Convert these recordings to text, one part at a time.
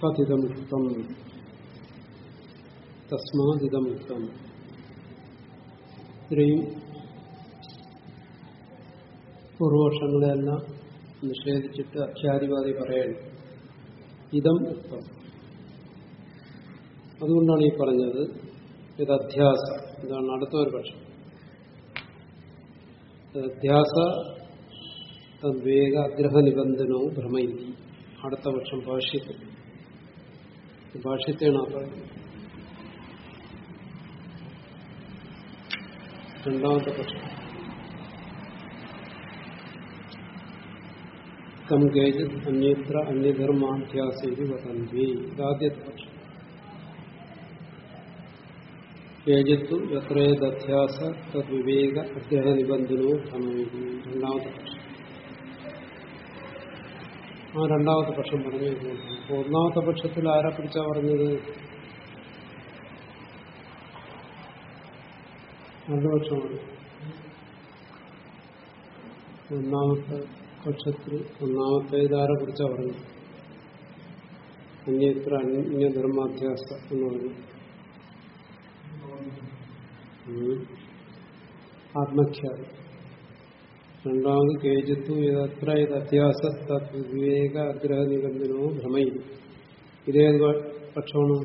പതിതമുക്തം തസ്മാതിതമുക്തം ഇത്രയും പൂർവപക്ഷങ്ങളെല്ലാം നിഷേധിച്ചിട്ട് അഖ്യാതിവാദി പറയണം ഇതം ഉക്തം അതുകൊണ്ടാണ് ഈ പറഞ്ഞത് ഇത് അധ്യാസ ഇതാണ് അടുത്ത ഒരു പക്ഷം അധ്യാസ തദ്വേഗ അഗ്രഹ നിബന്ധനവും ഭ്രമയില്ല അടുത്ത പക്ഷം ഭാഷ്യത്തിൽ ഭാഷ്യത്തെയാണ് ആ പറയുന്നത്. രണ്ടാമത്തെ പക്ഷം കം കേജിത് അന്യത്ര അന്യധർമാധ്യാസി വതന്തി ഇതാദ്യത്തെ പക്ഷം കേജിത്തു എത്രേദധ്യാസ തദ്വിവേക അഗ്രഹ നിബന്ധനോ ഭ്രമയില്ല രണ്ടാമത്തെ പക്ഷം ആ രണ്ടാമത്തെ പക്ഷം പറഞ്ഞു അപ്പൊ ഒന്നാമത്തെ പക്ഷത്തിൽ ആരെ പിടിച്ചാ പറഞ്ഞത്? രണ്ടു പക്ഷമാണ്. ഒന്നാമത്തെ പക്ഷത്തിൽ ഒന്നാമത്തെ ഇതാരെ കുറിച്ചാ പറഞ്ഞത്? അന്യത്ര അന്യധർമാധ്യാസ എന്ന് പറഞ്ഞു. ആത്മഖ്യാതി. രണ്ടാമത് കേജിത്തു ഇതത്ര ഇത് അത്യാസ തദ്വിവേക ആഗ്രഹ നിബന്ധനോ ഭ്രമയിൽ ഇതേത് പക്ഷമാണ്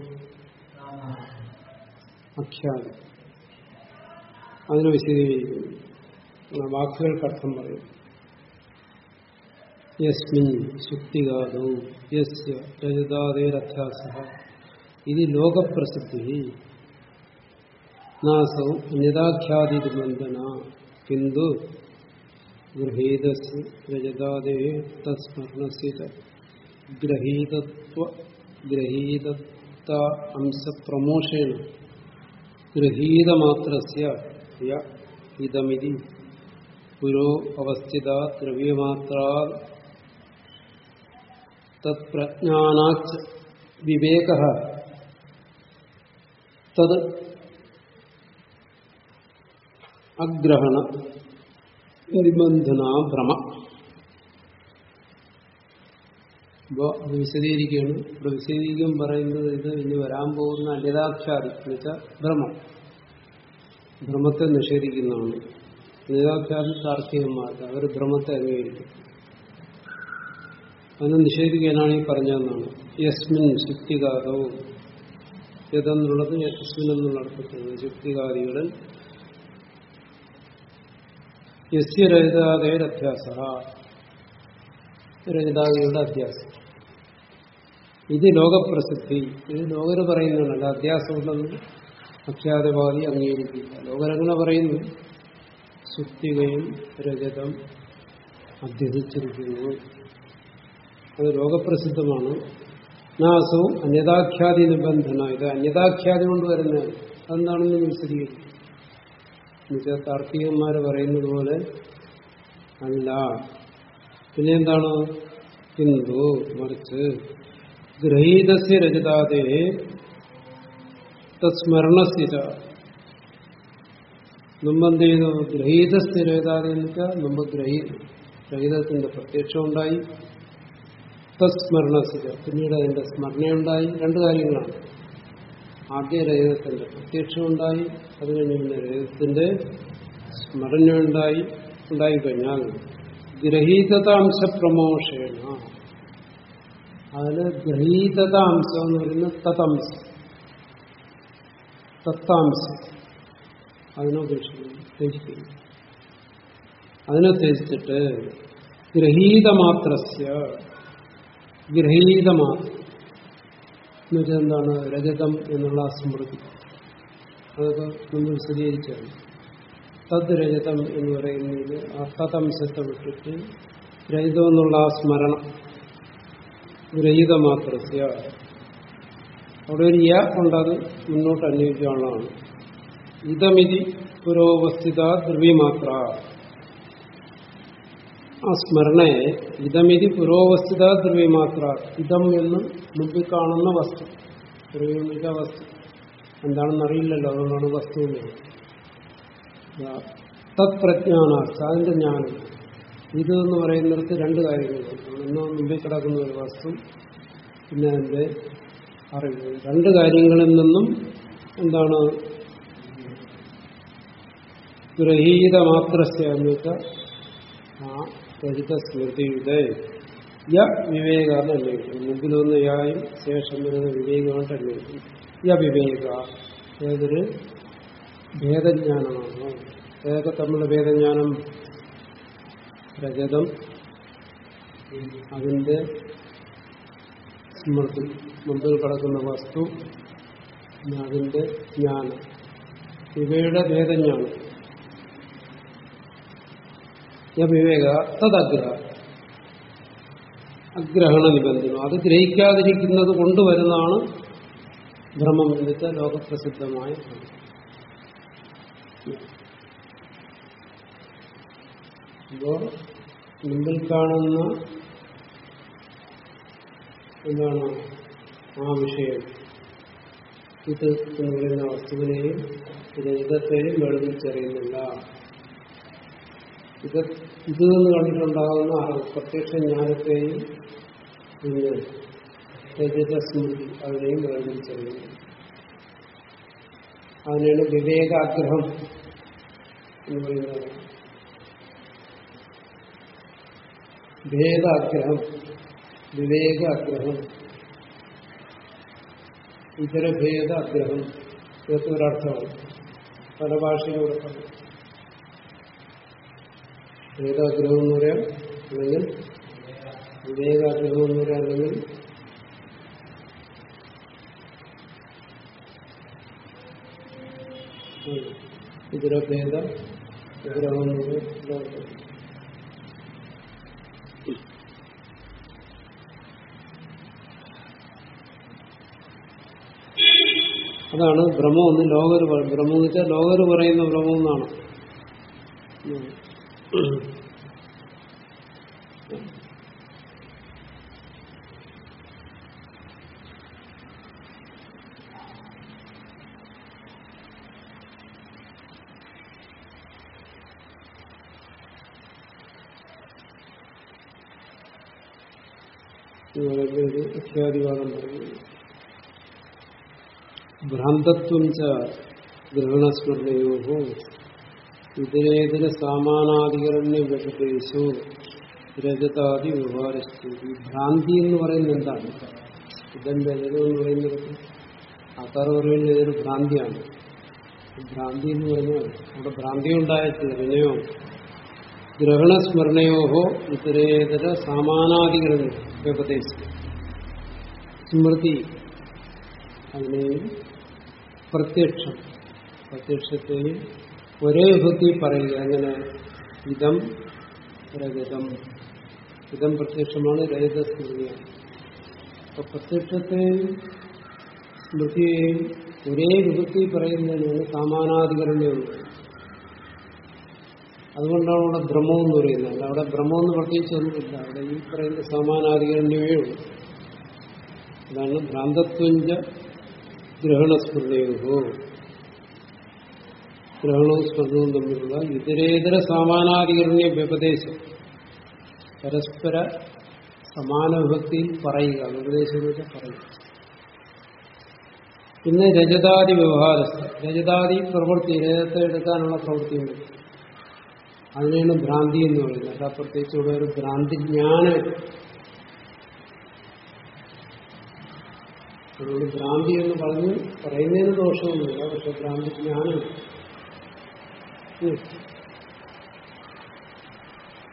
അഖ്യാതി അതിനെ വിശദീകരിക്കുന്നു. വാക്കുകൾക്ക് അർത്ഥം പറയും. യസ്മിൻ ശുക്തികാദോ യസ്യ രജതാദേരധ്യാസ. ഇത് ലോകപ്രസിദ്ധി. നാസൗ അന്യതാഖ്യാതി ബന്ധന കിന്തു ഗൃഹീതസ് രജതാദേ തസ്മരണസ്യ ഗ്രഹീതത്വ ഗ്രഹീതത്ത അംശപ്രമോഷേണ ഗൃഹീതമാത്രസ്യ യ ഇതമിതി പുരോ അവസ്ഥിത ദ്രവ്യമാത്ര തത്പ്രജ്ഞാനാച്ച വിവേക. തത് അഗ്രഹണ നിബന്ധന ഭ്രമ. അപ്പോൾ വിശദീകരിക്കുകയാണ്. ഇവിടെ വിശദീകരിക്കാൻ പറയുന്നത് ഇത് ഇനി വരാൻ പോകുന്ന അനിതാക്ഷാദി എന്ന് വെച്ചാൽ ഭ്രമം. ഭ്രമത്തെ നിഷേധിക്കുന്നതാണ്. അനിതാക്ഷാദി താർക്കികന്മാർക്ക് അവർ ഭ്രമത്തെ അംഗീകരിക്കും അതിനെ നിഷേധിക്കാനാണ് ഈ പറഞ്ഞതെന്നാണ്. യസ്മിൻ ശുക്തികാതവും യതെന്നുള്ളത് യസ്മിൻ എന്നുള്ള അർത്ഥത്തിലാണ്. ശുക്തികാദികളിൽ യസ്യ രഹിതാതയുടെ അധ്യാസ രഹിതാദികളുടെ അധ്യാസം ഇത് ലോകപ്രസിദ്ധി. ഇത് ലോകര് പറയുന്നതല്ല. അധ്യാസമുണ്ടെന്ന് അഖ്യാതവാദി അംഗീകരിക്കില്ല. ലോകരങ്ങനെ പറയുന്നു സുക്തികയും രജതം അധ്യസിച്ചിരിക്കുന്നു അത് ലോകപ്രസിദ്ധമാണ്. നാസവും അന്യതാഖ്യാതി നിബന്ധന. ഇത് അന്യതാഖ്യാതി കൊണ്ട് വരുന്നത്. അതെന്താണെന്ന് വിശദീകരിക്കും. എന്നുവെച്ചാൽ താർക്കികന്മാർ പറയുന്നത് പോലെ അല്ല. പിന്നെന്താണ്? ഹിന്ദു മറിച്ച് ഗ്രഹീതസ്യ രചിതാതെ തസ്മരണസ്ഥിത മുമ്പ് എന്ത് ചെയ്തു ഗ്രഹീതസ്യ രചിതാതെ എന്ന് വെച്ചാൽ മുമ്പ് ഗ്രഹീ ഗ്രഹീതത്തിന്റെ പ്രത്യക്ഷം ഉണ്ടായി. തസ്മരണസ്ഥിത പിന്നീട് അതിന്റെ സ്മരണയുണ്ടായി. രണ്ട് കാര്യങ്ങളാണ്. ആദ്യ രഹിതത്തിന്റെ പ്രത്യക്ഷമുണ്ടായി അത് കഴിഞ്ഞ് പിന്നെ രഹിതത്തിന്റെ സ്മരണയുണ്ടായി ഉണ്ടായിക്കഴിഞ്ഞാൽ ഗ്രഹീതതാംശ പ്രമോഷേണ അതിന് ഗ്രഹീതതാംശം എന്ന് പറയുന്നത് തതംശം. തത്താംശം. അതിനുപേക്ഷിക്കുന്നു ത്യജിക്കുന്നു അതിനെ ത്യജിച്ചിട്ട് ഗ്രഹീതമാത്രസ്യ. ഗ്രഹീതമാത്രം എന്നുവെച്ചാൽ എന്താണ്? രജതം എന്നുള്ള സ്മൃതി അതൊക്കെ നമ്മൾ വിശദീകരിച്ചാണ് തദ് രജതം എന്ന് പറയുന്നത് ആ തതംശത്തെ വിട്ടിട്ട് രഹിതം എന്നുള്ള ആ സ്മരണം. രഹിത മാത്ര അവിടെ ഒരു യ ഉണ്ടത് മുന്നോട്ട് അന്വേഷിക്കാനുള്ളതാണ് ഇതമിതി പുരോവസ്ഥിത ദ്രവ്യമാത്ര ആ സ്മരണയെ ഇതമിതി പുരോവസ്ഥിത ദ്രവ്യമാത്ര ഇതം എന്ന് മുമ്പിൽ വസ്തു. ദ്രവ്യമിക വസ്തു. എന്താണെന്ന് അറിയില്ലല്ലോ അതുകൊണ്ടാണ് വസ്തു തത്പ്രജ്ഞാനാർത്ഥ അതിന്റെ ജ്ഞാനം. ഇത് എന്ന് പറയുന്നിടത്ത് രണ്ട് കാര്യങ്ങളുണ്ട്. ഒന്ന് മുമ്പിൽ കിടക്കുന്ന ഒരു വസ്തു പിന്നെ അതിന്റെ അറിവ്. രണ്ട് കാര്യങ്ങളിൽ നിന്നും എന്താണ് ഗ്രഹീത മാത്രസ്യ എന്ന് വെച്ചാൽ ആ രഹിത സ്മൃതിയുടെ യ വിവേകാന്ന് അന്വേഷിക്കും മുമ്പിലൊന്ന് യായും ശേഷം വരുന്ന വിവേകമായിട്ട് അന്വേഷിക്കും യ വിവേക ഏതൊരു ഭേദജ്ഞാനമാണ് ഏതൊക്കെ തമ്മിലുള്ള ഭേദജ്ഞാനം രജതം അതിന്റെ സ്മൃതി. മുമ്പിൽ കിടക്കുന്ന വസ്തു അതിന്റെ ജ്ഞാനം. ഇവയുടെ ഭേദജ്ഞാനം വിവേക തദ്ഗ്രഹ അഗ്രഹണ നിബന്ധനം. അത് ഗ്രഹിക്കാതിരിക്കുന്നത് കൊണ്ടുവരുന്നതാണ് ഭ്രമം എന്നിട്ട് ലോകപ്രസിദ്ധമായ മുമ്പിൽ കാണുന്ന എന്താണ് ആ വിഷയം. ഇത് പറയുന്ന വസ്തുവിനെയും രഹിതത്തെയും വേർതിരിച്ചറിയുന്നില്ല ഇത് ഇത് എന്ന് കണ്ടിട്ടുണ്ടാകുന്ന പ്രത്യക്ഷ ജ്ഞാനത്തെയും പിന്നെ രജതസ്മൃതി അതിനെയും വേർതിരിച്ചറിയുന്നു. അതിനാണ് വിവേകാഗ്രഹം എന്ന് പറയുന്നത്. ഭേദാഗ്രഹം വിവേകാഗ്രഹം ഇതര ഭേദാഗ്രഹം ഇതൊക്കെ ഒരർത്ഥമാണ്. പല ഭാഷയിലൂടെ പറയും ഭേദാഗ്രഹം എന്ന് പറയാം അല്ലെങ്കിൽ വിവേകാഗ്രഹം എന്ന് പറയാം അല്ലെങ്കിൽ ഇതരഭേദ വിഗ്രഹം അതാണ് ഭ്രമം എന്ന് ലോകർ ഭ്രമം എന്ന് വെച്ചാൽ ലോകർ പറയുന്ന ഭ്രമം എന്നാണ്. ഒരു അഖ്യാതിവാദം പറയുന്നു ഭ്രാന്തത്വം ച ഗ്രഹണസ്മരണയോ ഇതരേതര സാമാനാധികരണ്യ വ്യപദേശോ രജതാദി വ്യവഹാരസ്ഥിതി ഭ്രാന്തി എന്ന് പറയുന്നത് എന്താണ്? ഇതെന്ത്? രജതം എന്ന് പറയുന്നത് ആൾക്കാർ പറയുന്നത് ഇതൊരു ഭ്രാന്തിയാണ്? ഭ്രാന്തി എന്ന് പറഞ്ഞാൽ അവിടെ ഭ്രാന്തി ഉണ്ടായിട്ടില്ല പിന്നെയോ ഗ്രഹണസ്മരണയോഹോ ഇതരേതര സാമാനാധികരണ്യ വ്യപദേശം സ്മൃതി. അതിനെയും പ്രത്യക്ഷം. പ്രത്യക്ഷത്തെയും ഒരേ വിഭക്തി പറയുക അങ്ങനെ ഇതം രജതം ഇതം പ്രത്യക്ഷമാണ് രജത സ്മൃതിയാണ് അപ്പൊ പ്രത്യക്ഷത്തെയും സ്മൃതിയെയും ഒരേ വിഭക്തി പറയുന്നതിനാണ് സാമാനാധികരണ്യമുള്ളത് അതുകൊണ്ടാണ് അവിടെ ഭ്രമം എന്ന് പറയുന്നത്. അവിടെ ഭ്രമം എന്ന് പ്രത്യേകിച്ച് ഒന്നുമില്ല. അവിടെ ഈ പറയുന്ന സമാനാധികരണമേ ഉള്ളൂ. അതാണ് ഭ്രാന്തത്വഞ്ച ഗ്രഹണസ്മൃതയോ ഗ്രഹണവും സ്വർഗവും തമ്മിലുള്ള ഇതരേതര സമാനാധികരണ്യ വ്യപദേശം പരസ്പര സമാന വിഭക്തിയിൽ പറയുക വ്യപദേശം വെച്ചാൽ പറയുക. പിന്നെ രജതാദി വ്യവഹാരസ്ഥ. രജതാദി പ്രവൃത്തി രജത്തെ എടുക്കാനുള്ള പ്രവൃത്തിയുണ്ട് അതിനാണ് ഭ്രാന്തി എന്ന് പറയുന്നത്. അത് പ്രത്യേകിച്ച് ഇവിടെ ഒരു ഭ്രാന്തി ജ്ഞാന അതുകൊണ്ട് ഭ്രാന്തി എന്ന് പറഞ്ഞ് പറയുന്നതിന് ദോഷമൊന്നുമില്ല പക്ഷെ ഭ്രാന്തി ജ്ഞാനം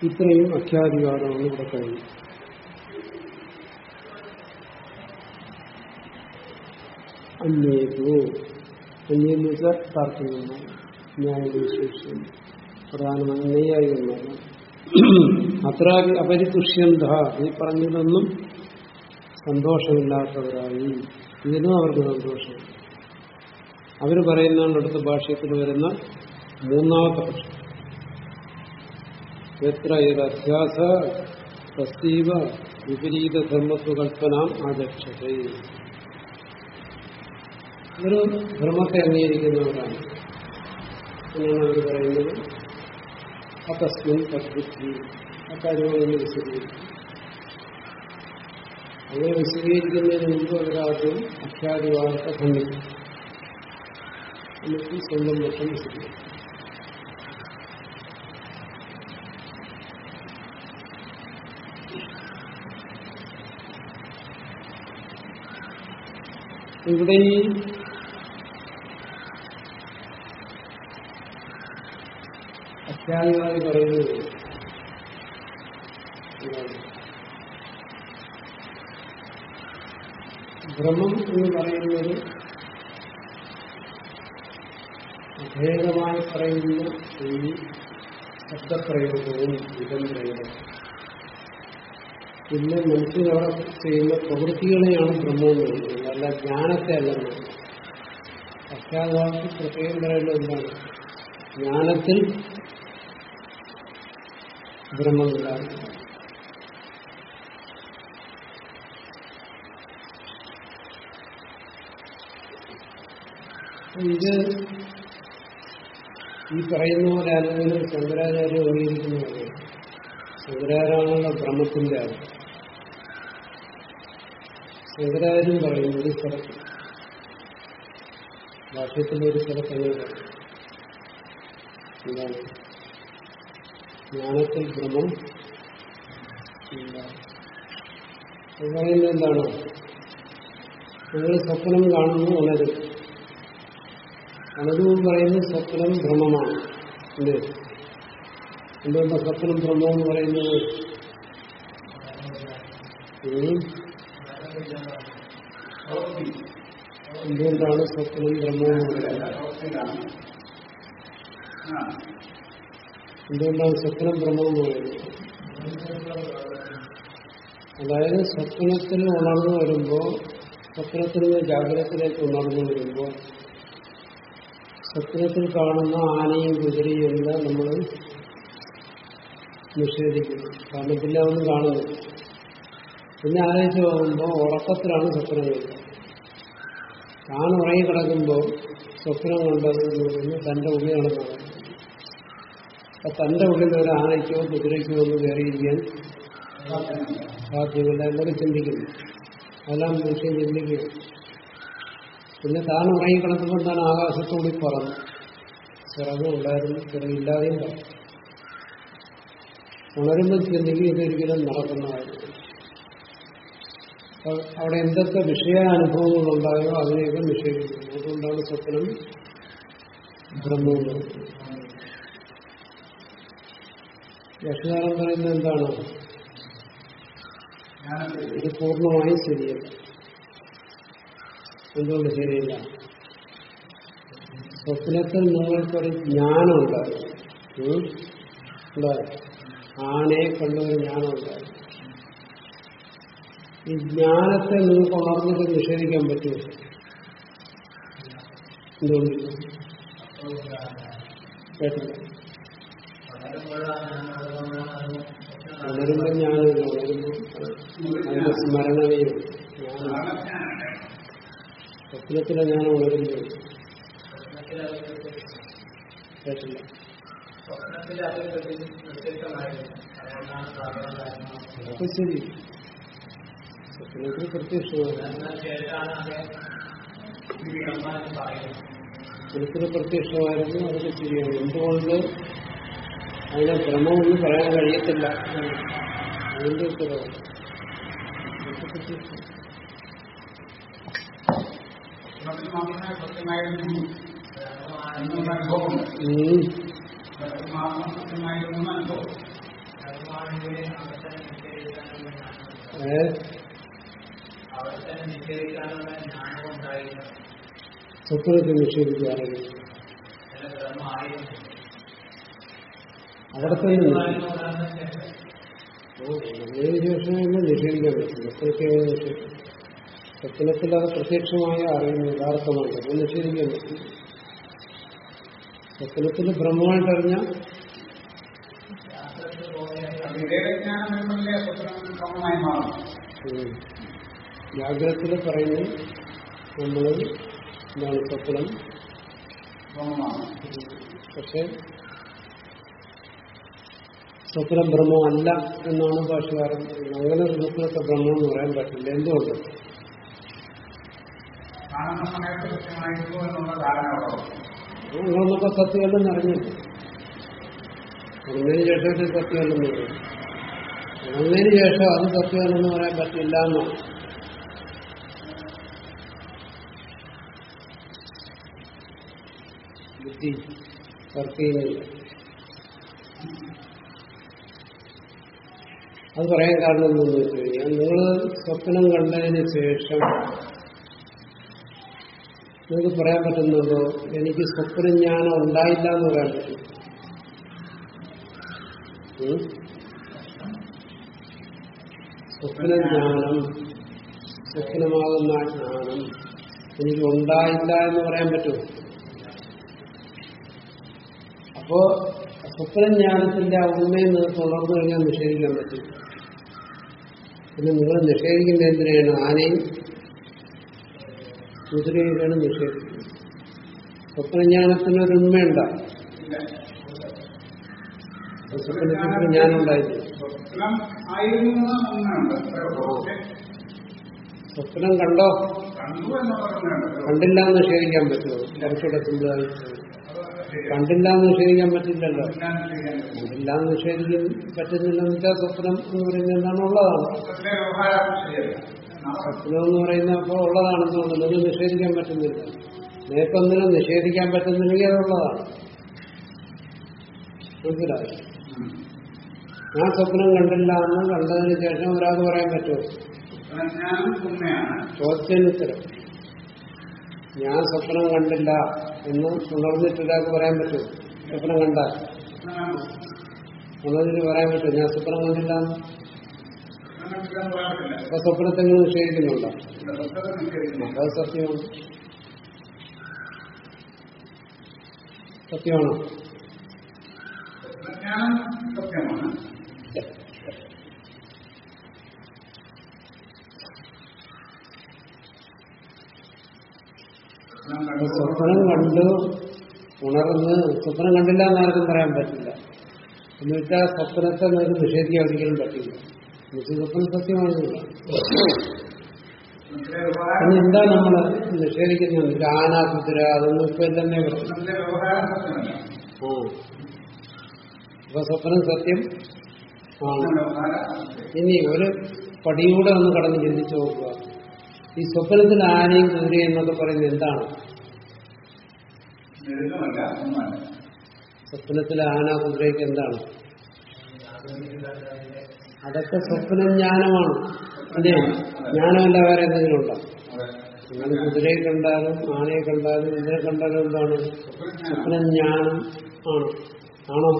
ഇത്രയും അഖ്യാധികാരമാണ് ഇവിടെ കഴിഞ്ഞു അന്യേതു അന്യെന്ന് വെച്ചാൽ താർക്കികമാണ് ന്യായവിശേഷം പ്രധാനമായി നെയ്യായി അത്ര അപരിതുഷ്യന്ത ഈ പറഞ്ഞതൊന്നും സന്തോഷമില്ലാത്തവരായി. ഇതിനും അവർക്ക് സന്തോഷം. അവർ പറയുന്നതാണ് അടുത്ത ഭാഷയത്തിൽ വരുന്ന മൂന്നാമത്തെ പക്ഷം എത്ര ഇത് അധ്യാസ തസ്തീവ വിപരീത ധർമ്മസ്വകൽപ്പന ആചക്ഷത? ഒരു ധർമ്മത്തെ അംഗീകരിക്കുന്നവരാണ്. എന്നാണ് അവർ പറയുന്നത്. അതസ്മിൻ തദ്ബുദ്ധി. അക്കാര്യങ്ങളൊന്ന് കാര്യങ്ങളൊന്ന് വിശദീകരിക്കും. അങ്ങനെ വിശദീകരിക്കുന്നതിന് മുമ്പ് അവരാദ്യം അഖ്യാതിവാദത്തെ ഖണ്ഡിക്കും. എന്നിട്ട് സ്വന്തം ലക്ഷം വിശദീകരിക്കും. ഇവിടെ ഈ അത്യാധികാരി പറയുന്നത്? ഭ്രമം എന്ന് പറയുന്നത് അഭേദമായി പറയുന്ന ഈ ശബ്ദപ്രയോഗവും ഇതം പ്രയോഗവും പിന്നെ മനുഷ്യനവിടെ ചെയ്യുന്ന പ്രവൃത്തികളെയാണ് ബ്രഹ്മം എന്ന് അല്ല ജ്ഞാനത്തെ അല്ല അത്യാധാരത്തിൽ പ്രത്യേകം പറയുന്നത് എന്താണ് ജ്ഞാനത്തിൽ ബ്രഹ്മമുണ്ടാകും ഇത് ഈ പറയുന്ന പോലെ അല്ലെങ്കിൽ ശങ്കരാചാര്യം അംഗീകരിക്കുന്ന പോലെ ശങ്കരാചാര്യമാണല്ലോ ബ്രഹ്മത്തിന്റെ ആൾ ശങ്കരാചാര്യം പറയുന്നു ഒരു സ്ഥലത്ത്. ഭാഷത്തിന്റെ ഒരു സ്ഥലത്ത് അങ്ങനെ പറയും ജ്ഞാനത്തിൽ ഭ്രമം പറയുന്നത് എന്താണ്? നിങ്ങൾ സ്വപ്നം കാണുന്നു ഉണരും ഉണരുവും പറയുന്നത് സ്വപ്നം ഭ്രമമാണ്. അല്ലേ? എന്തുകൊണ്ട് സ്വപ്നം ഭ്രമം എന്ന് പറയുന്നത്. എന്തുകൊണ്ടാണ് സ്വപ്നം ബ്രഹ്മം എന്ന് പറയുന്നത് എന്തുകൊണ്ടാണ് സ്വപ്നം ബ്രഹ്മം എന്ന് പറയുന്നത് അതായത് സ്വപ്നത്തിൽ ഉണർന്നു വരുമ്പോൾ സ്വപ്നത്തിൽ നിന്ന് ജാഗ്രതത്തിലേക്ക് ഉണർന്നു വരുമ്പോൾ സ്വപ്നത്തിൽ കാണുന്ന ആനയും കുതിരയും എല്ലാം നമ്മൾ നിഷേധിക്കുന്നു. കാരണം പിന്നെ അതൊന്നും കാണുന്നു പിന്നെ ആലോചിച്ച് പോകുമ്പോൾ ഉറക്കത്തിലാണ് സ്വപ്നം കണ്ടത് താൻ ഉറങ്ങി കിടക്കുമ്പോൾ സ്വപ്നം കണ്ടത് എന്ന് പറയുന്നത് തന്റെ ഉള്ളിലാണ് പറയുന്നത് അപ്പൊ തന്റെ ഉള്ളിൽ ഒരു ആനയ്ക്കോ കുതിരയ്ക്കോ ഒന്ന് കയറിയിരിക്കാൻ സാധ്യമല്ല എന്നൊക്കെ ചിന്തിക്കുന്നു. അതെല്ലാം മനുഷ്യൻ ചിന്തിക്കുക പിന്നെ താൻ ഉറങ്ങി കിടക്കുമ്പോൾ താൻ ആകാശത്തോടി പറന്നു. ചിറകും ഉണ്ടായിരുന്നു. ചിറകില്ലാതെയും പറഞ്ഞു ഉണരുമ്പോൾ ചിന്തിക്കും ഇതൊരിക്കലും നടക്കുന്ന കാര്യം അപ്പൊ അവിടെ എന്തൊക്കെ വിഷയാനുഭവങ്ങൾ ഉണ്ടായോ അതിനെയൊക്കെ നിഷേധിക്കുന്നു അതുകൊണ്ടാണ് സ്വപ്നം ബ്രഹ്മവും യക്ഷകാലം പറയുന്നത് എന്താണ്? ഇത് പൂർണമായും ശരിയല്ല. എന്തുകൊണ്ട് ശരിയല്ല? സ്വപ്നത്തിൽ നിങ്ങൾക്കൊരു ജ്ഞാനം ഉണ്ടായി ആനയെ കണ്ടൊരു ജ്ഞാനം ഉണ്ടാകും ഈ ജ്ഞാനത്തെ നിങ്ങൾക്ക് ഉണർന്നിട്ട് നിഷേധിക്കാൻ പറ്റുമോ എന്തുകൊണ്ടില്ല കേട്ടില്ല. ഉണരുമ്പോൾ ജ്ഞാനമില്ല ഉണരുമ്പോൾ സ്വപ്നത്തിലെ ജ്ഞാനം ഉണരുമ്പോൾ കേട്ടില്ല. ശരി. സ്വപ്നത്തിൽ പ്രത്യക്ഷമായിരുന്നു സ്വപ്നത്തിൽ പ്രത്യക്ഷമായിരുന്നു അതൊക്കെ ശരിയാണ് എന്തുകൊണ്ട് അതിനെ ഭ്രമമൊന്നും പറയാൻ കഴിയത്തില്ല. അതിന്റെ ഉത്തരവാണ് അതൊക്കെ സ്വപ്നത്തെ നിഷേധിക്കുകയാണെങ്കിൽ അവിടെ തന്നെ. ശേഷം നിഷേധിക്കാൻ പറ്റും സ്വപ്നത്തെ സ്വപ്നത്തിൽ അത് പ്രത്യക്ഷമായ അറിയുന്ന യഥാർത്ഥമാണ്. അത് നിഷേധിക്കാൻ പറ്റും സ്വപ്നത്തിൽ ബ്രഹ്മമായിട്ട് അറിഞ്ഞ വിവേകജ്ഞാനം സ്വപ്നം മാറും. ജാഗ്രതത്തിൽ പറയുന്നു നമ്മൾ എന്താണ് സ്വപ്നം പക്ഷെ സ്വപ്ന ബ്രഹ്മമല്ല എന്നാണ് ഭാഷകാരൻ പറയുന്നത്. അങ്ങനെ ഒരു സ്വപ്നത്തെ ബ്രഹ്മം എന്ന് പറയാൻ പറ്റില്ല. എന്തുകൊണ്ട്? നിങ്ങളൊക്കെ സത്യമല്ലെന്ന് അറിഞ്ഞു. അങ്ങനെ ശേഷം ഇത് സത്യമല്ലെന്ന് പറയും അങ്ങനെ ശേഷം അത് സത്യമല്ലെന്ന് പറയാൻ പറ്റില്ല എന്നാണ്. ബുദ്ധി വർക്ക് അത് പറയാൻ കാരണം എന്താണെന്ന് വെച്ച് കഴിഞ്ഞാൽ നിങ്ങൾ സ്വപ്നം കണ്ടതിന് ശേഷം നിങ്ങൾക്ക് പറയാൻ പറ്റുന്നുണ്ടോ? എനിക്ക് സ്വപ്നജ്ഞാനം ഉണ്ടായില്ല എന്ന് പറയാൻ പറ്റും. സ്വപ്നം സ്വപ്നജ്ഞാനം സ്വപ്നമാകുന്ന ജ്ഞാനം എനിക്ക് ഉണ്ടായില്ല എന്ന് പറയാൻ പറ്റുമോ അപ്പോ സ്വപ്നജ്ഞാനത്തിന്റെ ആ ഉണ്മയെ നിങ്ങൾക്ക് തുടർന്നു കഴിഞ്ഞാൽ നിഷേധിക്കാൻ പറ്റും. പിന്നെ നിങ്ങൾ നിഷേധിക്കുന്ന എന്തിനാണ് ആനയും കുതിരയിലാണ് നിഷേധിക്കുന്നത്. സ്വപ്നജ്ഞാനത്തിനൊരു ഉണ്മയുണ്ട? ഉമ്മയുണ്ട സ്വപ്നത്തിന് സ്വപ്നം കണ്ടോ? കണ്ടില്ല എന്ന് നിഷേധിക്കാൻ പറ്റുമോ? കുറച്ചുകൂടെ കണ്ടില്ല എന്ന് നിഷേധിക്കാൻ പറ്റില്ലല്ലോ. കണ്ടില്ല എന്ന് നിഷേധിക്കാൻ പറ്റുന്നില്ലെന്ന് വെച്ചാൽ സ്വപ്നം എന്ന് പറയുന്നത് എന്താണ് ഉള്ളതാണ്. സ്വപ്നം എന്ന് പറയുന്നത് അപ്പോൾ ഉള്ളതാണെന്ന് തോന്നുന്നു അത് നിഷേധിക്കാൻ പറ്റുന്നില്ല. നേപ്പൊന്നിനും നിഷേധിക്കാൻ പറ്റുന്നില്ലെങ്കിൽ അതുള്ളതാണ് മനസ്സിലായി? ഞാൻ സ്വപ്നം കണ്ടില്ല എന്ന് കണ്ടതിന് ശേഷം ഒരാൾക്ക് പറയാൻ പറ്റുമോ? ചോദ്യം ഉത്തരം ഞാൻ സ്വപ്നം കണ്ടില്ല എന്ന് ഉണർന്നിട്ട് ഒരാൾക്ക് പറയാൻ പറ്റും സ്വപ്നം കണ്ടാൽ ഉണർന്നിട്ട് പറയാൻ പറ്റും ഞാൻ സ്വപ്നം കണ്ടില്ല അപ്പൊ സ്വപ്നത്തെ നിഷേധിക്കുന്നുണ്ട്? അത് സത്യമാണ്. സത്യമാണ് സ്വപ്നം അപ്പൊ കണ്ടു സ്വപ്നം കണ്ടു ഉണർന്ന് സ്വപ്നം കണ്ടില്ല എന്നാർക്കും പറയാൻ പറ്റില്ല. എന്ന് വെച്ചാൽ സ്വപ്നത്തെ നിങ്ങൾക്ക് നിഷേധിക്കാൻ ഒരിക്കലും പറ്റില്ല സ്വപ്നം സത്യമാണെന്നില്ല പിന്നെ എന്താ നമ്മൾ നിഷേധിക്കുന്നത്? ആന കുതിര അതൊന്നും ഇപ്പൊ തന്നെ സത്യമല്ല അപ്പൊ സ്വപ്നം സത്യം ആണ്. ഇനി ഒരു പടിയൂടെ ഒന്ന് കടന്ന് ചിന്തിച്ചു നോക്കുക. ഈ സ്വപ്നത്തിൽ ആനയും കുതിരയും എന്നൊക്കെ പറയുന്നത് എന്താണ്? സ്വപ്നത്തിലെ ആന കുതിരയ്ക്ക് എന്താണ്? അതൊക്കെ സ്വപ്നം ജ്ഞാനമാണ്. അതെ ജ്ഞാനമല്ല വേറെ എന്തെങ്കിലും ഉണ്ടോ നിങ്ങൾ കുതിരയെ കണ്ടാലും ആനയെ കണ്ടാലും ഇതിനെ കണ്ടാലും എന്താണ്? സ്വപ്നം ജ്ഞാനം ആണ്. ആണോ?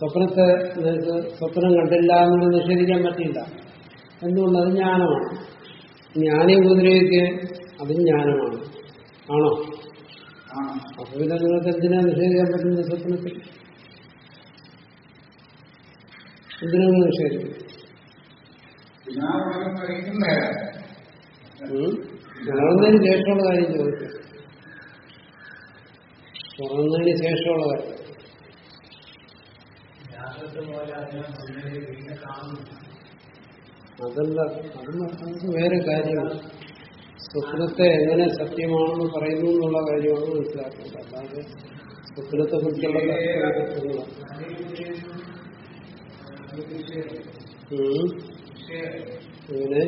സ്വപ്നത്തെ നിങ്ങൾക്ക് സ്വപ്നം കണ്ടില്ല എന്ന് നിഷേധിക്കാൻ പറ്റില്ല എന്തുകൊണ്ട്? അത് ജ്ഞാനമാണ്. ആനയും കുതിരയൊക്കെ അതും ജ്ഞാനമാണ്. ആണ്? അപ്പൊ പിന്നെ നിങ്ങൾക്ക് എന്തിനാ നിഷേധിക്കാൻ പറ്റുന്ന സ്വപ്നത്തിൽ? എന്തിനാണ് നിഷേധിക്കും ഞാൻ ഉണർന്ന് കഴിക്കുന്നേരം ഉം? ഉണർന്നതിന് ശേഷമുള്ള കാര്യം ചോദിച്ചു ഉണർന്നതിന് ശേഷമുള്ള കാര്യം. അതല്ല അത് വേറെ കാര്യമാണ് സ്വപ്നത്തെ എങ്ങനെ സത്യമാണെന്ന് പറയുന്നു എന്നുള്ള കാര്യമാണ് മനസ്സിലാക്കേണ്ടത്. അല്ലാതെ സ്വപ്നത്തെ കുറിച്ചുള്ള. ഇങ്ങനെ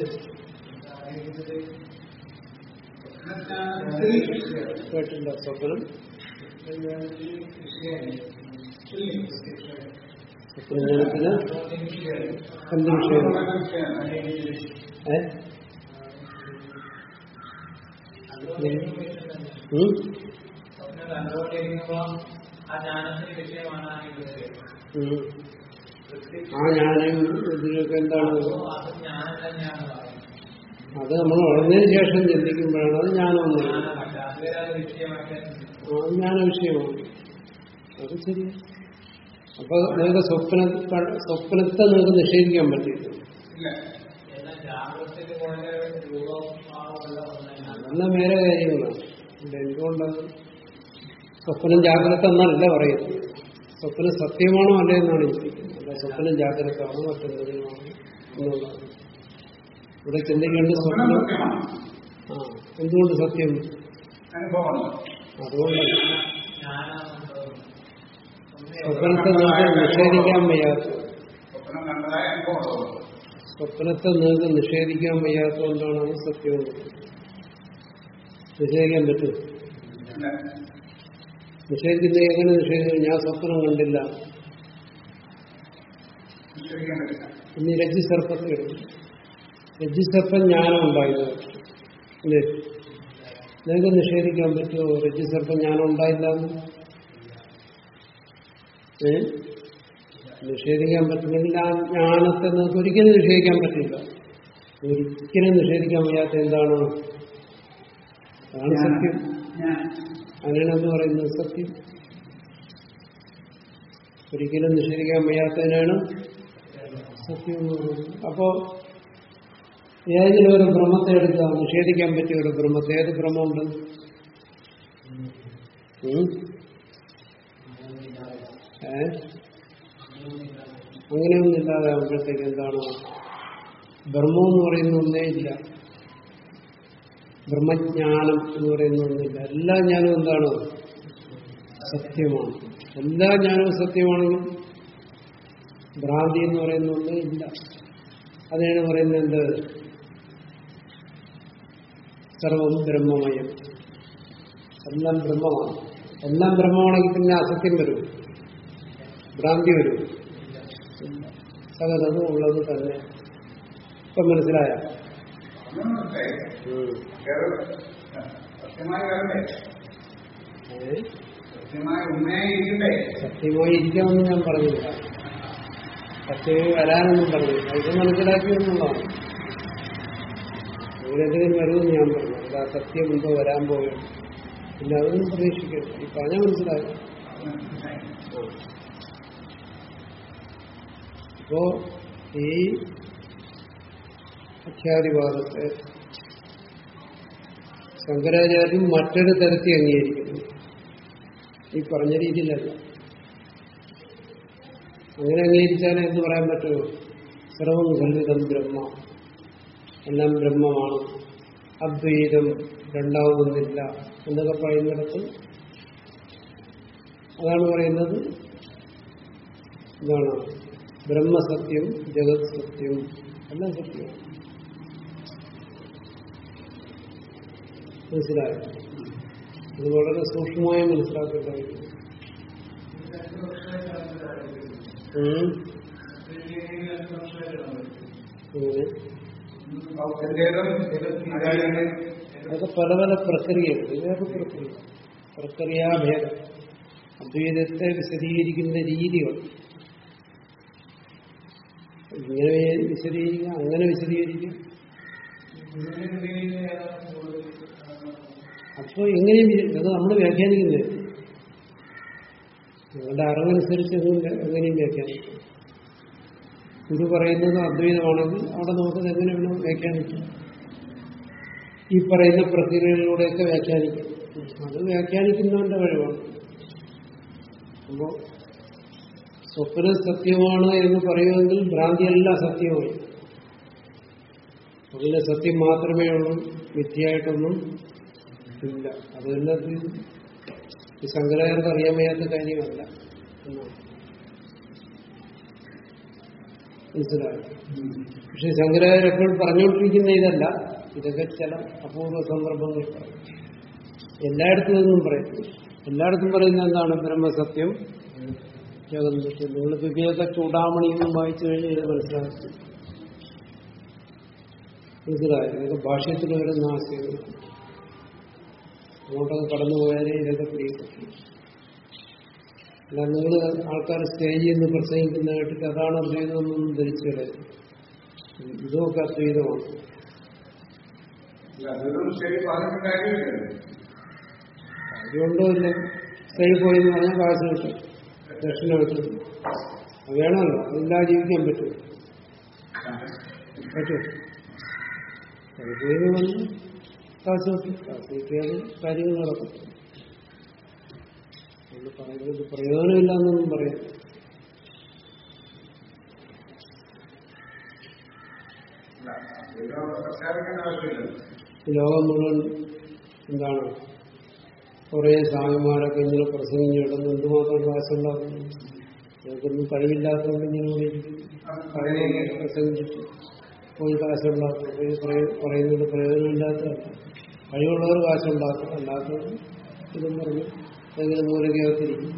കേട്ടില്ല സ്വപ്നം? സ്വപ്നജ്ഞാനത്തിന് എന്ത് വിഷയം? ഏ? ആ ഞാനും ഇതിനൊക്കെ എന്താണ്? അത് നമ്മൾ ഉണർന്നതിന് ശേഷം ചിന്തിക്കുമ്പോഴാണ് അത് അത് ജ്ഞാന വിഷയമാണ്. അത് ശരി. അപ്പൊ നിങ്ങൾക്ക് സ്വപ്ന സ്വപ്നത്തെ നിങ്ങൾക്ക് നിഷേധിക്കാൻ പറ്റില്ല ഇല്ല നേരെ കാര്യങ്ങളാണ് എന്തുകൊണ്ടത് സ്വപ്നം ജാഗ്രത എന്നല്ല പറയുന്നത്. സ്വപ്നം സത്യമാണോ അല്ലേ എന്നാണ് ചിന്തിക്കുന്നത് സ്വപ്നം ജാഗ്രത ആണോ എന്നുള്ളതാണ്. ഇവിടെ ചിന്തിക്കേണ്ട സ്വപ്നം ആ എന്തുകൊണ്ട് സത്യം? അതുകൊണ്ട് സ്വപ്നത്തെ നിങ്ങൾക്ക് നിഷേധിക്കാൻ വയ്യാത്ത സ്വപ്നത്തെ നിങ്ങൾക്ക് നിഷേധിക്കാൻ വയ്യാത്തതുകൊണ്ടാണ് സത്യം എന്ന്. നിഷേധിക്കാൻ പറ്റും നിഷേധിക്കുന്ന എങ്ങനെ നിഷേധിക്കും ഞാൻ സ്വപ്നം കണ്ടില്ല. ഇനി രജി സർപ്പത്തിൽ രജി സർപ്പം ജ്ഞാനം ഉണ്ടായിരുന്നു നിങ്ങൾക്ക് നിഷേധിക്കാൻ പറ്റുമോ? രജ്ജുസർപ്പം ജ്ഞാനം ഉണ്ടായില്ല നിഷേധിക്കാൻ പറ്റുമെങ്കിൽ ആ ജ്ഞാനത്തെ നിങ്ങൾക്ക് ഒരിക്കലും നിഷേധിക്കാൻ പറ്റില്ല. ഒരിക്കലും നിഷേധിക്കാൻ വയ്യാത്ത എന്താണ്? അതാണ് സത്യം. ഞാൻ അങ്ങനെയാണ് എന്ന് പറയുന്നത് സത്യം. ഒരിക്കലും നിഷേധിക്കാൻ വയ്യാത്തതിനാണ് സത്യം എന്ന് പറയുന്നത്. അപ്പോ ഏതെങ്കിലും ഒരു ഭ്രമത്തെ എടുക്കുക നിഷേധിക്കാൻ പറ്റിയ ഒരു ഭ്രമത്തെ ഏത് ഭ്രമമുണ്ട്? ഏ? അങ്ങനെയൊന്നും ഇല്ലാതെ ആകുമ്പോഴത്തേക്ക് എന്താണ്? ബ്രഹ്മം എന്ന് പറയുന്ന ഒന്നേ ഇല്ല. ബ്രഹ്മജ്ഞാനം എന്ന് പറയുന്ന ഒന്നില്ല എല്ലാ ജ്ഞാനവും എന്താണ്? സത്യമാണ്. എല്ലാ ജ്ഞാനവും സത്യമാണെങ്കിലും ഭ്രാന്തി എന്ന് പറയുന്ന ഒന്നും ഇല്ല. അതിനാണ് പറയുന്നത് എന്ത്? സർവം ബ്രഹ്മമയം. എല്ലാം ബ്രഹ്മമാണ്. എല്ലാം ബ്രഹ്മമാണെങ്കിൽ പിന്നെ അസത്യം വരും. ഭ്രാന്തി വരും. സകലതും ഉള്ളത് തന്നെ. ഇപ്പൊ മനസ്സിലായ? സത്യമായി വരണ്ടേ? സത്യമായി ഉണ്മയായി ഇരിക്കണ്ടേ സത്യമായി ഇരിക്കാമെന്ന് ഞാൻ പറഞ്ഞില്ല. സത്യമായി വരാനൊന്നും പറഞ്ഞില്ല. ഇത് മനസ്സിലാക്കിയെന്നുള്ളതാണ്. അങ്ങനെന്തെങ്കിലും വരുമെന്ന് ഞാൻ പറഞ്ഞു. അല്ല സത്യം എന്തോ വരാൻ പോവുകയാണ് പിന്നെ അതൊന്നും പ്രതീക്ഷിക്കരുത്. ഈ പറഞ്ഞ മനസ്സിലായി അപ്പോ ഈ അഖ്യാതിവാദത്തെ ശങ്കരാചാര്യം മറ്റൊരു തരത്തിൽ അംഗീകരിക്കുന്നു. ഈ പറഞ്ഞ രീതിയിലല്ല. അങ്ങനെ അംഗീകരിച്ചാലേ എന്ന് പറയാൻ പറ്റുമോ സർവം ഖണ്ഡിതം ബ്രഹ്മ. എല്ലാം ബ്രഹ്മമാണ്. അദ്വൈതം രണ്ടാവുന്നില്ല എന്നൊക്കെ പറയുന്നിടത്ത് അതാണ് പറയുന്നത്. എന്താണ് ബ്രഹ്മസത്യം ജഗത് സത്യം എല്ലാം സത്യം. മനസ്സിലായോ. ഇത് വളരെ സൂക്ഷ്മമായി മനസ്സിലാക്കേണ്ട അതൊക്കെ പല പല പ്രക്രിയ? പ്രക്രിയ പ്രക്രിയാഭേദം അദ്വൈതത്തെ വിശദീകരിക്കുന്ന രീതികൾ. ഇങ്ങനെ വിശദീകരിക്കാം അങ്ങനെ വിശദീകരിക്കാം അപ്പൊ എങ്ങനെയും അത് നമ്മൾ വ്യാഖ്യാനിക്കുന്നത്. നിങ്ങളുടെ അറിവനുസരിച്ച് എങ്ങനെ എങ്ങനെയും വ്യാഖ്യാനിക്കും. ഗുരു പറയുന്നത് അദ്വൈതമാണെങ്കിൽ അവിടെ നമുക്കത് എങ്ങനെ വേണം വ്യാഖ്യാനിക്കാം. ഈ പറയുന്ന പ്രക്രിയകളിലൂടെയൊക്കെ വ്യാഖ്യാനിക്കും. അത് വ്യാഖ്യാനിക്കുന്നവന്റെ കഴിവാണ്. അപ്പോ സ്വപ്നം സത്യമാണ് എന്ന് പറയുമെങ്കിൽ ഭ്രാന്തിയല്ല സത്യമായി അതിന്റെ സത്യം മാത്രമേ ഉള്ളൂ മിഥ്യയായിട്ടൊന്നും ഇല്ല. അത്. ഈ ശങ്കരാചാര്യർക്ക് അറിയാൻ വയ്യാത്ത കാര്യമല്ല. മനസ്സിലായി? പക്ഷെ ശങ്കരാചാര്യ എപ്പോഴും പറഞ്ഞുകൊണ്ടിരിക്കുന്ന ഇതല്ല. ഇതൊക്കെ ചില അപൂർവ സന്ദർഭങ്ങളിൽ പറയും. എല്ലായിടത്തും ഒന്നും പറയത്തില്ല എല്ലായിടത്തും പറയുന്ന എന്താണ്? ബ്രഹ്മസത്യം ജഗന്ദ്രം നിങ്ങൾ വിവേക ചൂടാമണി എന്നും വായിച്ചു കഴിഞ്ഞാൽ ഇത് മനസ്സിലാക്കി മനസ്സിലായി? ഇതൊക്കെ ഭാഷ്യത്തിൽ വരുന്ന ആശയങ്ങൾ അങ്ങോട്ടൊക്കെ കടന്നു പോയാലേ ഇതൊക്കെ പിടിക്കപ്പെട്ടു അല്ല നിങ്ങൾ ആൾക്കാർ സ്റ്റേ നിന്ന് പ്രസംഗിക്കുന്ന കേട്ടിട്ട് അതാണ് അദ്വൈതം എന്നൊന്നും ധരിച്ചത് ഇതുമൊക്കെ അദ്വൈതമാണ്. അതുകൊണ്ടും ഇല്ല. സ്റ്റേജിൽ പോയി എന്ന് പറഞ്ഞാൽ കാശ് കിട്ടും. ദക്ഷിണ കിട്ടും അത് വേണമല്ലോ. അതില്ലാതെ ജീവിക്കാൻ പറ്റും. പറ്റും. കാര്യങ്ങൾ നടക്കും പറയുന്നത് പ്രയോജനമില്ല എന്നൊന്നും പറയാം. ലോകം മുഴുവൻ എന്താണ്? കുറെ സ്വാമിമാരൊക്കെ ഇങ്ങനെ പ്രസംഗം ചെയ്യണമെന്ന് എന്തുമാത്രം ക്ലാസ് ഉണ്ടാക്കുന്നു? ഞങ്ങൾക്കൊന്നും കഴിവില്ലാത്തതുകൊണ്ട് ഇങ്ങനെ പ്രസംഗിച്ചിട്ട് പോയി ക്ലാസ് ഉണ്ടാക്കുന്നു. പറയുന്നത് പ്രയോജനമില്ലാത്തതല്ല കഴിവുള്ളവർ കാശുണ്ടാക്കും അല്ലാത്തവർ ഇതും പറഞ്ഞു എങ്ങനെ മൂലകത്തിരിക്കും കേൾക്കിരിക്കും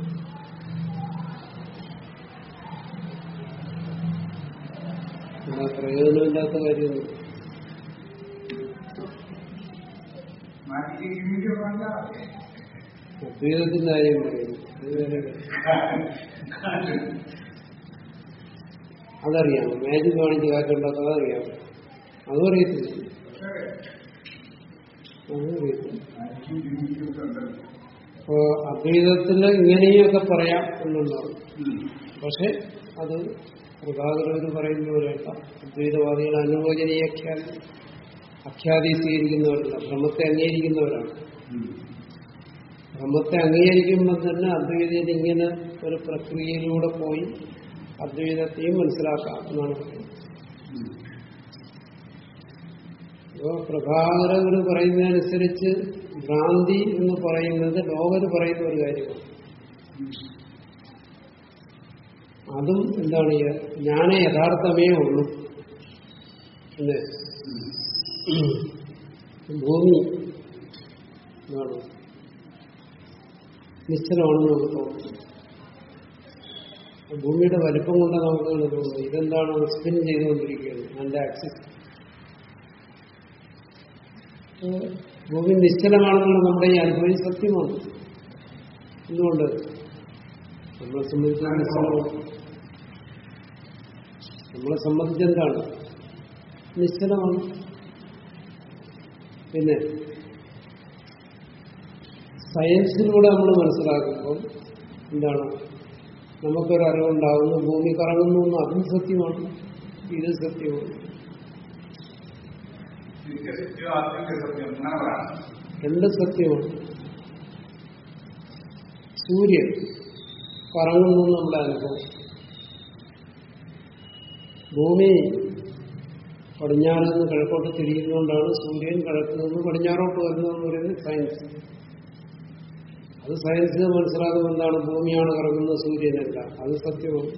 പ്രയോജനമില്ലാത്ത കാര്യമൊന്നും ഉപയോഗത്തിന്റെ കാര്യം പറയുന്നു. കാര്യം. അതറിയാം. മാജിക് കാണിച്ച് കാറ്റുണ്ടാക്കാതെ അറിയാം അതും അറിയത്തില്ല. അപ്പോ അദ്വൈതത്തിന് ഇങ്ങനെയൊക്കെ പറയാം എന്നുള്ളതാണ്. പക്ഷെ അത് പ്രഭാകരവർ പറയുന്ന പോലെയല്ല അദ്വൈതവാദികൾ അനുഭവജനീയ അഖ്യാതി സ്വീകരിക്കുന്നവരല്ല. ഭ്രമത്തെ അംഗീകരിക്കുന്നവരാണ്. ബ്രഹ്മത്തെ അംഗീകരിക്കുമ്പോൾ തന്നെ അദ്വൈതയിൽ ഇങ്ങനെ ഒരു പ്രക്രിയയിലൂടെ പോയി അദ്വൈതത്തെയും മനസ്സിലാക്കാം എന്നാണ് പറയുന്നത്. അപ്പോ പ്രഭാകരൻ പറയുന്നതനുസരിച്ച് ഭ്രാന്തി എന്ന് പറയുന്നത് ലോകർ പറയുന്ന ഒരു കാര്യമാണ്. അതും എന്താണ് ജ്ഞാന യഥാർത്ഥമേ ഉള്ളൂ. അല്ലേ ഭൂമി എന്താണ് നിശ്ചലമാണെന്ന് നമുക്ക് തോന്നുന്നു. ഭൂമിയുടെ വലിപ്പം കൊണ്ടാണ് നമുക്ക് തോന്നുന്നത് തോന്നുന്നു ഇതെന്താണ് സ്പിൻ ചെയ്തുകൊണ്ടിരിക്കുകയാണ് അതിന്റെ ആക്സിസ് ഭൂമി നിശ്ചലമാണെന്നുള്ള നമ്മുടെ ഈ അനുഭവം സത്യമാണ്. എന്തുകൊണ്ട്? നമ്മളെ സംബന്ധിച്ച് നമ്മളെ സംബന്ധിച്ച് എന്താണ്? നിശ്ചലമാണ്. പിന്നെ സയൻസിലൂടെ നമ്മൾ മനസ്സിലാക്കുമ്പോൾ എന്താണ്? നമുക്കൊരു അറിവുണ്ടാകുന്നു ഭൂമി കറങ്ങുന്നു അതും സത്യമാണ്. ഇത് സത്യമാണ്. രണ്ട് സത്യമാണ് സൂര്യൻ കറങ്ങുന്നു നമ്മുടെ അനുഭവം. ഭൂമി പടിഞ്ഞാറിൽ നിന്ന് കിഴക്കോട്ട് തിരിയുന്നതുകൊണ്ടാണ് സൂര്യൻ കിഴക്കിൽ നിന്ന് പടിഞ്ഞാറോട്ട് വരുന്നതെന്ന് പറയുന്നത് സയൻസ് അത് സയൻസിന് മനസ്സിലാക്കുമ്പോൾ ഭൂമിയാണ് കറങ്ങുന്ന സൂര്യനല്ല. അത് സത്യമാണ്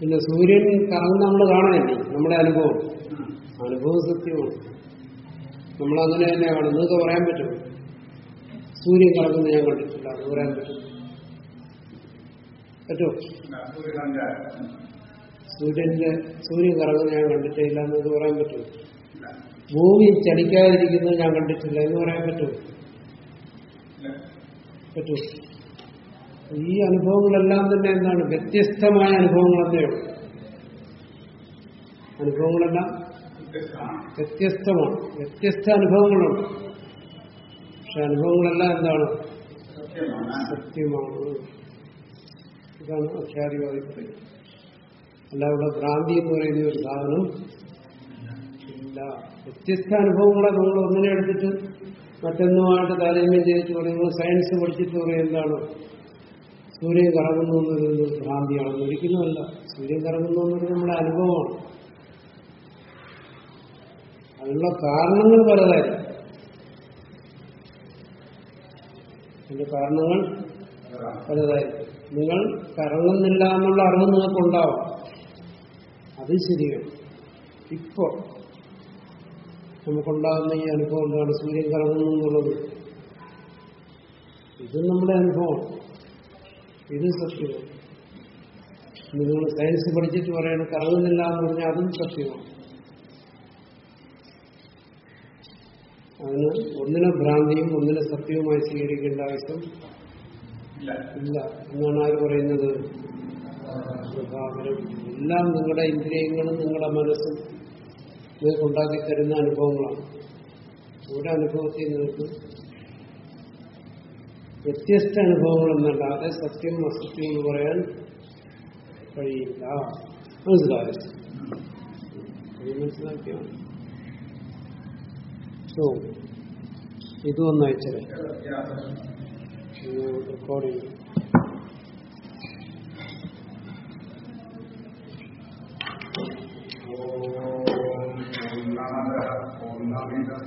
പിന്നെ സൂര്യൻ കറങ്ങുന്ന നമ്മൾ കാണുന്നില്ലേ നമ്മുടെ അനുഭവം. അനുഭവം സത്യമാണ്. നമ്മൾ അങ്ങനെ തന്നെയാണ്. നിങ്ങൾക്ക് പറയാൻ പറ്റും. സൂര്യൻ കറങ്ങുന്നത് ഞാൻ കണ്ടിട്ടില്ല അത് പറയാൻ പറ്റും. പറ്റുമോ സൂര്യസഞ്ചാരം സൂര്യന്റെ സൂര്യൻ കറങ്ങുന്നത് ഞാൻ കണ്ടിട്ടില്ല എന്ന് പറയാൻ പറ്റും. ഭൂമി ചലിക്കാതിരിക്കുന്നത് ഞാൻ കണ്ടിട്ടില്ല എന്ന് പറയാൻ പറ്റും. പറ്റും. ഈ അനുഭവങ്ങളെല്ലാം തന്നെ എന്താണ്? വ്യത്യസ്തമായ അനുഭവങ്ങളെന്നേ ഉള്ളൂ. അനുഭവങ്ങളെല്ലാം വ്യത്യസ്തമാണ്. വ്യത്യസ്ത അനുഭവങ്ങളുണ്ട്. പക്ഷെ അനുഭവങ്ങളെല്ലാം എന്താണ്? സത്യമാണ്. ഇതാണ് അഖ്യാതിവാദി പറയുന്നത് അല്ല ഇവിടെ ഭ്രാന്തി എന്ന് പറയുന്ന ഒരു സാധനം ഇല്ല. വ്യത്യസ്ത അനുഭവങ്ങളെ നമ്മൾ ഒന്നിനെ എടുത്തിട്ട് മറ്റൊന്നുമായിട്ട് താരതമ്യം ചെയ്തിട്ട് പറയുമ്പോൾ സയൻസ് പഠിച്ചിട്ട് പറയും എന്താണ്? സൂര്യൻ കറങ്ങുന്നു എന്നൊരു ഭ്രാന്തിയാണെന്ന് ഒരിക്കലുമല്ല. സൂര്യൻ കറങ്ങുന്നു എന്നത് നമ്മുടെ അനുഭവമാണ്. അതിനുള്ള കാരണങ്ങൾ പലതായിരുന്നു അതിന്റെ കാരണങ്ങൾ പലതായി നിങ്ങൾ കറങ്ങുന്നില്ല എന്നുള്ള അറിവ് നിങ്ങൾക്കുണ്ടാവും. അത് ശരിയാണ്. ഇപ്പോ നമുക്കുണ്ടാകുന്ന ഈ അനുഭവം എന്താണ്? സൂര്യൻ കറങ്ങുന്നു എന്നുള്ളത്. ഇത് നമ്മുടെ അനുഭവം ഇത് സത്യമാണ്. നിങ്ങൾ സയൻസ് പഠിച്ചിട്ട് പറയണം കറങ്ങുന്നില്ല എന്ന് പറഞ്ഞാൽ അതും സത്യമാണ്. അതിന് ഒന്നിനെ ഭ്രാന്തിയും ഒന്നിനെ സത്യവുമായി സ്വീകരിക്കേണ്ട ആവശ്യം ഇല്ല. എന്നാണ് ആര് പറയുന്നത്? എല്ലാം നിങ്ങളുടെ ഇന്ദ്രിയങ്ങളും നിങ്ങളുടെ മനസ്സും നിങ്ങൾക്ക് ഉണ്ടാക്കി തരുന്ന അനുഭവങ്ങളാണ്. ഒരു അനുഭവത്തിൽ നിങ്ങൾക്ക് വ്യത്യസ്ത അനുഭവങ്ങൾ എന്നല്ലാതെ സത്യം അസത്യം എന്ന് പറയാൻ കഴിയില്ല. മനസ്സിലായോ? അത് മനസ്സിലാക്കിയാണ് സോ ഇതൊന്നും അയച്ചത് റെക്കോർഡ് ചെയ്യും ഓ ഓ, എണ്ണം.